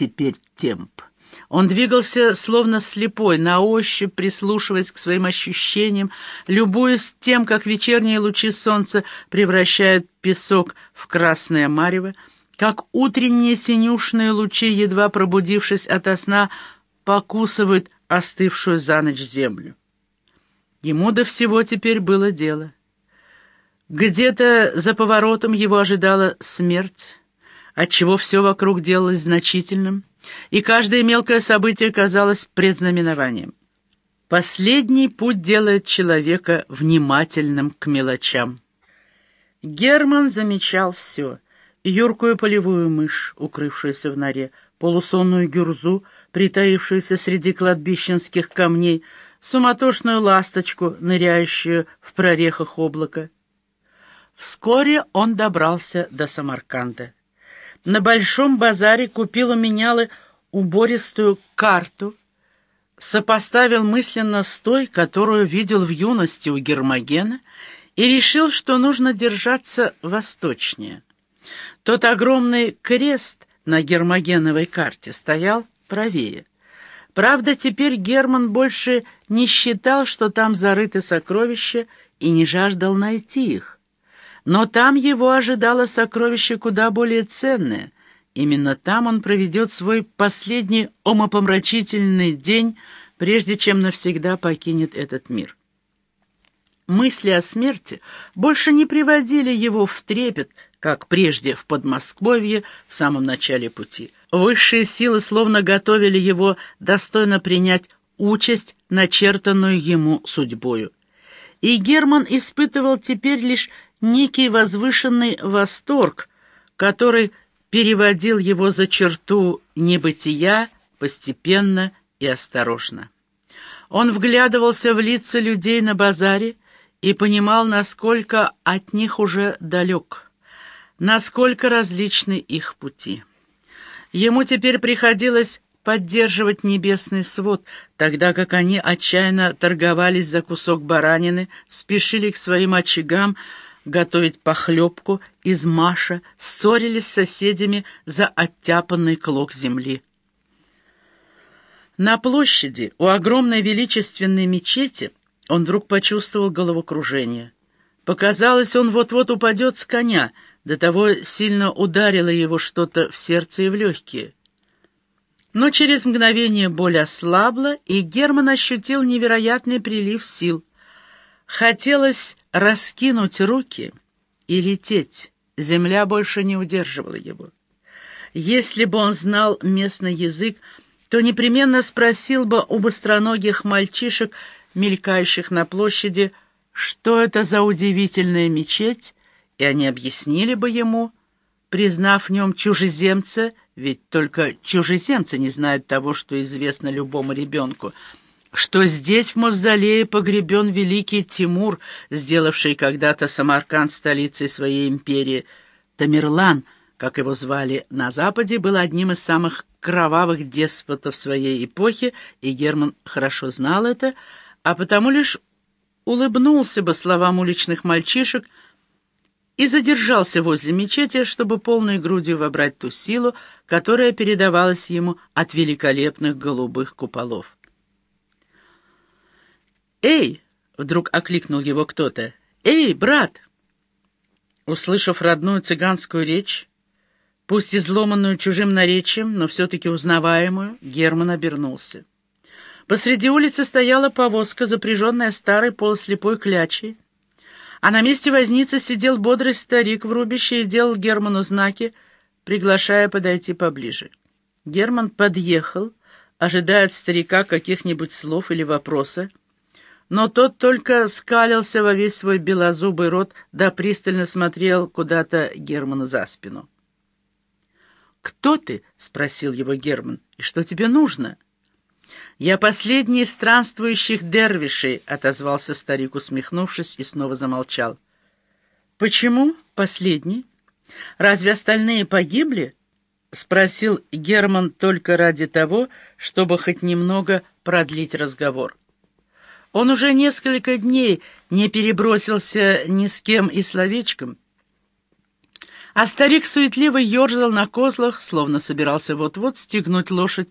теперь темп. Он двигался словно слепой, на ощупь, прислушиваясь к своим ощущениям, любуясь тем, как вечерние лучи солнца превращают песок в красное марево, как утренние синюшные лучи, едва пробудившись ото сна, покусывают остывшую за ночь землю. Ему до всего теперь было дело. Где-то за поворотом его ожидала смерть, отчего все вокруг делалось значительным, и каждое мелкое событие казалось предзнаменованием. Последний путь делает человека внимательным к мелочам. Герман замечал все. Юркую полевую мышь, укрывшуюся в норе, полусонную гюрзу, притаившуюся среди кладбищенских камней, суматошную ласточку, ныряющую в прорехах облака. Вскоре он добрался до Самарканда. На Большом базаре купил у менялы убористую карту, сопоставил мысленно с той, которую видел в юности у Гермогена, и решил, что нужно держаться восточнее. Тот огромный крест на гермогеновой карте стоял правее. Правда, теперь Герман больше не считал, что там зарыты сокровища, и не жаждал найти их. Но там его ожидало сокровище куда более ценное. Именно там он проведет свой последний умопомрачительный день, прежде чем навсегда покинет этот мир. Мысли о смерти больше не приводили его в трепет, как прежде в Подмосковье в самом начале пути. Высшие силы словно готовили его достойно принять участь, начертанную ему судьбою. И Герман испытывал теперь лишь некий возвышенный восторг, который переводил его за черту небытия постепенно и осторожно. Он вглядывался в лица людей на базаре и понимал, насколько от них уже далек, насколько различны их пути. Ему теперь приходилось поддерживать небесный свод, тогда как они отчаянно торговались за кусок баранины, спешили к своим очагам, готовить похлебку из маша, ссорились с соседями за оттяпанный клок земли. На площади у огромной величественной мечети он вдруг почувствовал головокружение. Показалось, он вот-вот упадет с коня, до того сильно ударило его что-то в сердце и в легкие. Но через мгновение боль ослабла, и Герман ощутил невероятный прилив сил. Хотелось раскинуть руки и лететь. Земля больше не удерживала его. Если бы он знал местный язык, то непременно спросил бы у быстроногих мальчишек, мелькающих на площади, что это за удивительная мечеть, и они объяснили бы ему, признав в нем чужеземца, ведь только чужеземцы не знают того, что известно любому ребенку — что здесь в мавзолее погребен великий Тимур, сделавший когда-то Самарканд столицей своей империи. Тамерлан, как его звали на Западе, был одним из самых кровавых деспотов своей эпохи, и Герман хорошо знал это, а потому лишь улыбнулся бы словам уличных мальчишек и задержался возле мечети, чтобы полной грудью вобрать ту силу, которая передавалась ему от великолепных голубых куполов. «Эй!» — вдруг окликнул его кто-то. «Эй, брат!» Услышав родную цыганскую речь, пусть изломанную чужим наречием, но все-таки узнаваемую, Герман обернулся. Посреди улицы стояла повозка, запряженная старой полуслепой клячей, а на месте возницы сидел бодрый старик в рубище и делал Герману знаки, приглашая подойти поближе. Герман подъехал, ожидая от старика каких-нибудь слов или вопроса, но тот только скалился во весь свой белозубый рот, да пристально смотрел куда-то Герману за спину. «Кто ты?» — спросил его Герман. «И что тебе нужно?» «Я последний из странствующих дервишей», — отозвался старик, усмехнувшись, и снова замолчал. «Почему последний? Разве остальные погибли?» — спросил Герман только ради того, чтобы хоть немного продлить разговор. Он уже несколько дней не перебросился ни с кем и словечком. А старик суетливо ерзал на козлах, словно собирался вот-вот стегнуть лошадь